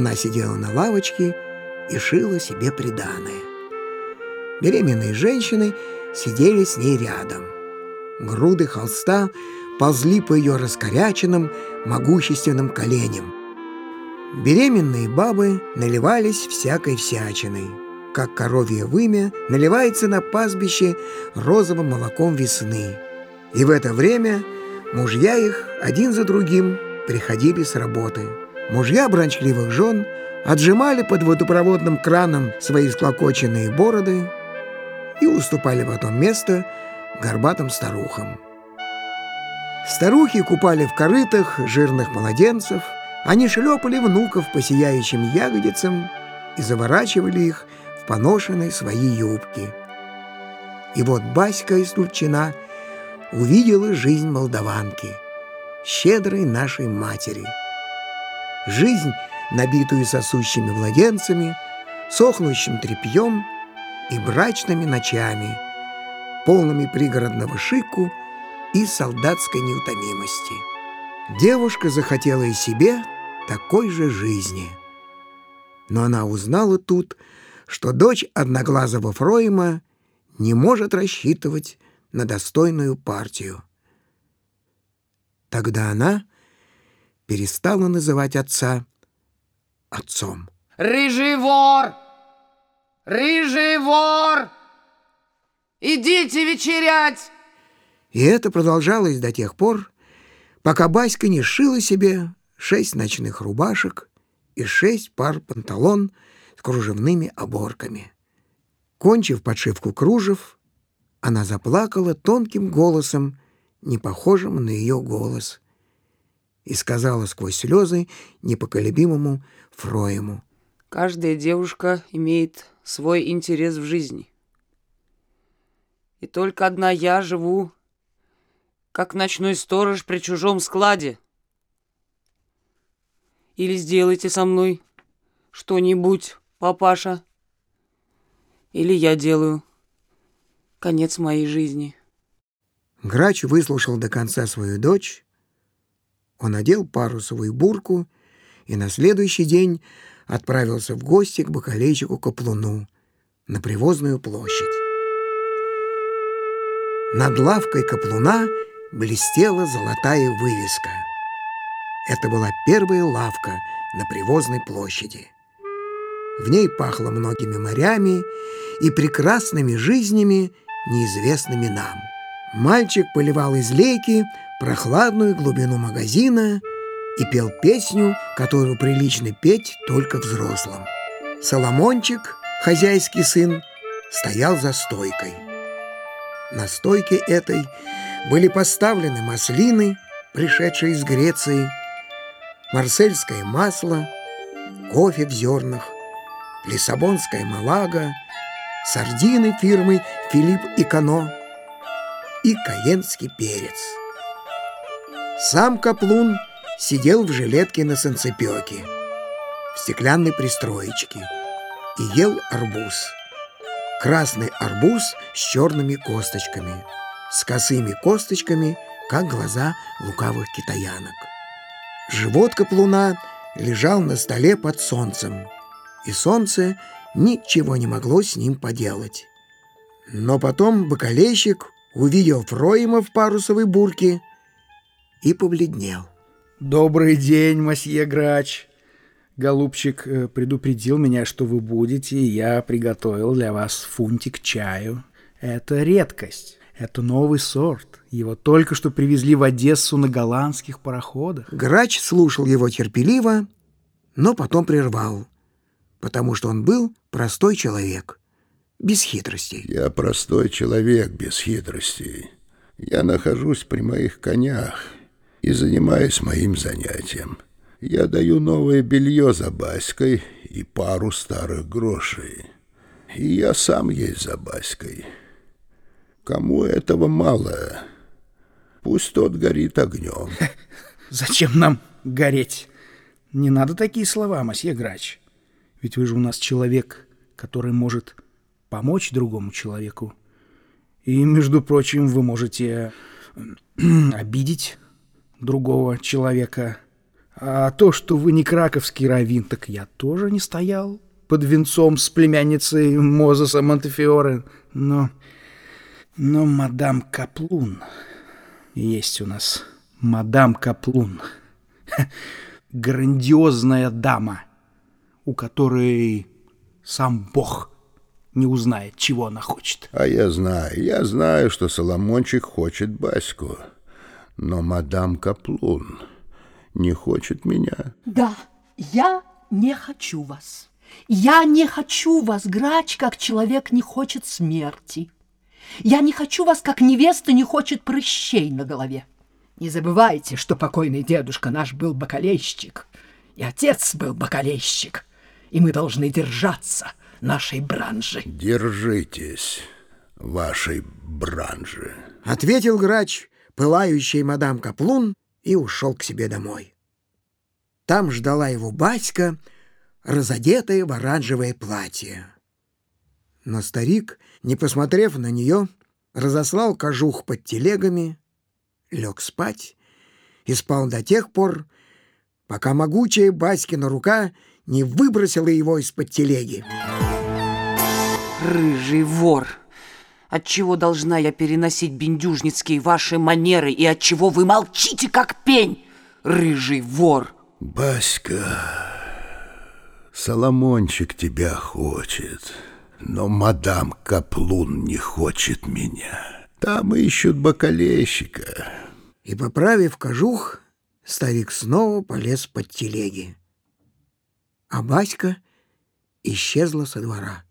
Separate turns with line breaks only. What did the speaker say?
Она сидела на лавочке и шила себе приданое. Беременные женщины сидели с ней рядом. Груды холста ползли по ее раскоряченным, могущественным коленям. Беременные бабы наливались всякой всячиной, как коровье вымя наливается на пастбище розовым молоком весны. И в это время мужья их один за другим приходили с работы. Мужья бранчливых жен отжимали под водопроводным краном свои склокоченные бороды и уступали потом место горбатым старухам. Старухи купали в корытах жирных младенцев, они шлепали внуков по сияющим ягодицам и заворачивали их в поношенные свои юбки. И вот Баська из Тульчина увидела жизнь молдаванки, щедрой нашей матери. Жизнь, набитую сосущими младенцами, сохнущим тряпьем и брачными ночами, полными пригородного шику и солдатской неутомимости. Девушка захотела и себе такой же жизни. Но она узнала тут, что дочь одноглазого Фроима не может рассчитывать на достойную партию. Тогда она перестала называть отца отцом.
«Рыжий вор! Рыжий вор! Идите вечерять!»
И это продолжалось до тех пор, пока Баська не шила себе шесть ночных рубашек и шесть пар панталон с кружевными оборками. Кончив подшивку кружев, она заплакала тонким голосом, не похожим на ее голос, и сказала сквозь слезы непоколебимому Фроему.
«Каждая девушка имеет свой интерес в жизни. И только одна я живу как ночной сторож при чужом складе. Или сделайте со мной что-нибудь, папаша. Или я делаю. Конец моей жизни.
Грач выслушал до конца свою дочь. Он одел парусовую бурку и на следующий день отправился в гости к бакалейчику Каплуну на Привозную площадь. Над лавкой Каплуна — блестела золотая вывеска. Это была первая лавка на Привозной площади. В ней пахло многими морями и прекрасными жизнями, неизвестными нам. Мальчик поливал из лейки прохладную глубину магазина и пел песню, которую прилично петь только взрослым. Соломончик, хозяйский сын, стоял за стойкой. На стойке этой были поставлены маслины, пришедшие из Греции, марсельское масло, кофе в зернах, лиссабонская малага, сардины фирмы «Филипп и Кано» и каенский перец. Сам Каплун сидел в жилетке на санцепёке, в стеклянной пристроечке и ел арбуз. Красный арбуз с черными косточками – с косыми косточками, как глаза лукавых китаянок. Живот каплуна лежал на столе под солнцем, и солнце ничего не могло с ним поделать. Но потом бакалейщик увидел Фроима в парусовой бурке и побледнел.
«Добрый день, масье Грач!» Голубчик э, предупредил меня, что вы будете, и я приготовил для вас фунтик чаю. Это редкость. Это новый сорт. Его только что привезли в Одессу на голландских пароходах.
Грач слушал его терпеливо, но потом прервал, потому что он был простой человек, без хитростей.
Я простой человек без хитростей. Я нахожусь при моих конях и занимаюсь моим занятием. Я даю новое белье за Баськой и пару старых грошей. И я сам есть за Баськой. Кому этого мало, пусть тот горит огнем.
Зачем нам гореть? Не надо такие слова, масье Грач. Ведь вы же у нас человек, который может помочь другому человеку. И, между прочим, вы можете обидеть другого человека, А то, что вы не краковский раввин, так я тоже не стоял под венцом с племянницей Мозеса Монтефиоре. Но, но мадам Каплун... Есть у нас мадам Каплун. Грандиозная дама, у которой сам Бог не узнает, чего она хочет.
А я знаю, я знаю, что Соломончик хочет Баську. Но мадам Каплун не хочет меня.
Да, я не хочу вас. Я не хочу вас, грач, как человек не хочет смерти. Я не хочу вас, как невеста не хочет прыщей на голове. Не забывайте, что покойный дедушка наш был бакалейщик, и отец был бакалейщик, и мы должны держаться нашей бранжи.
Держитесь вашей бранжи.
Ответил грач, пылающий мадам Каплун, и ушел к себе домой. Там ждала его батька, разодетая в оранжевое платье. Но старик, не посмотрев на нее, разослал кожух под телегами, лег спать и спал до тех пор, пока могучая Баськина рука не выбросила его из-под телеги.
Рыжий вор! Отчего должна я переносить бендюжницкие ваши манеры и отчего вы молчите, как пень, рыжий вор?
Баська, Соломончик тебя хочет, но мадам Каплун не хочет меня. Там ищут бакалейщика.
И, поправив кожух, старик снова полез под телеги. А Баська исчезла со двора.